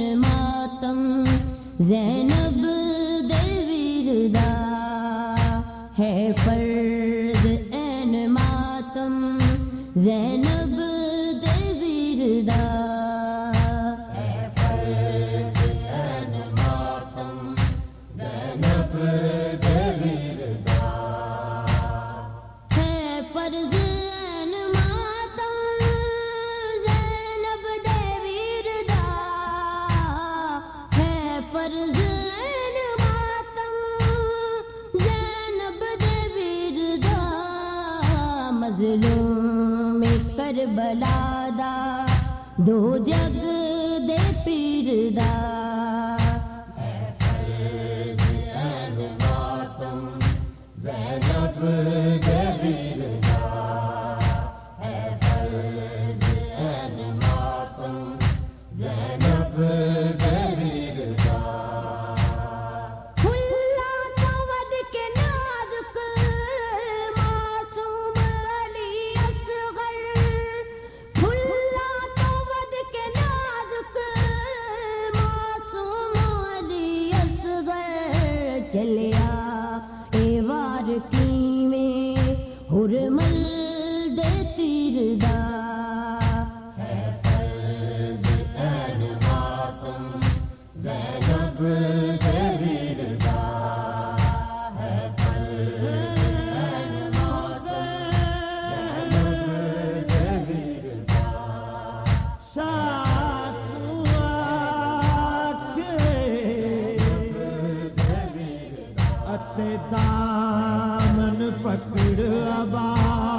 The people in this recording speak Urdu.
ماتم زینب دے دا ہے فرض این ماتم زینب مظلوم کربلا دا دو جگ دے پیر دا۔ چلیا اے وار کیویں حرمل دے تیر دا ہے دامن پکڑ ابا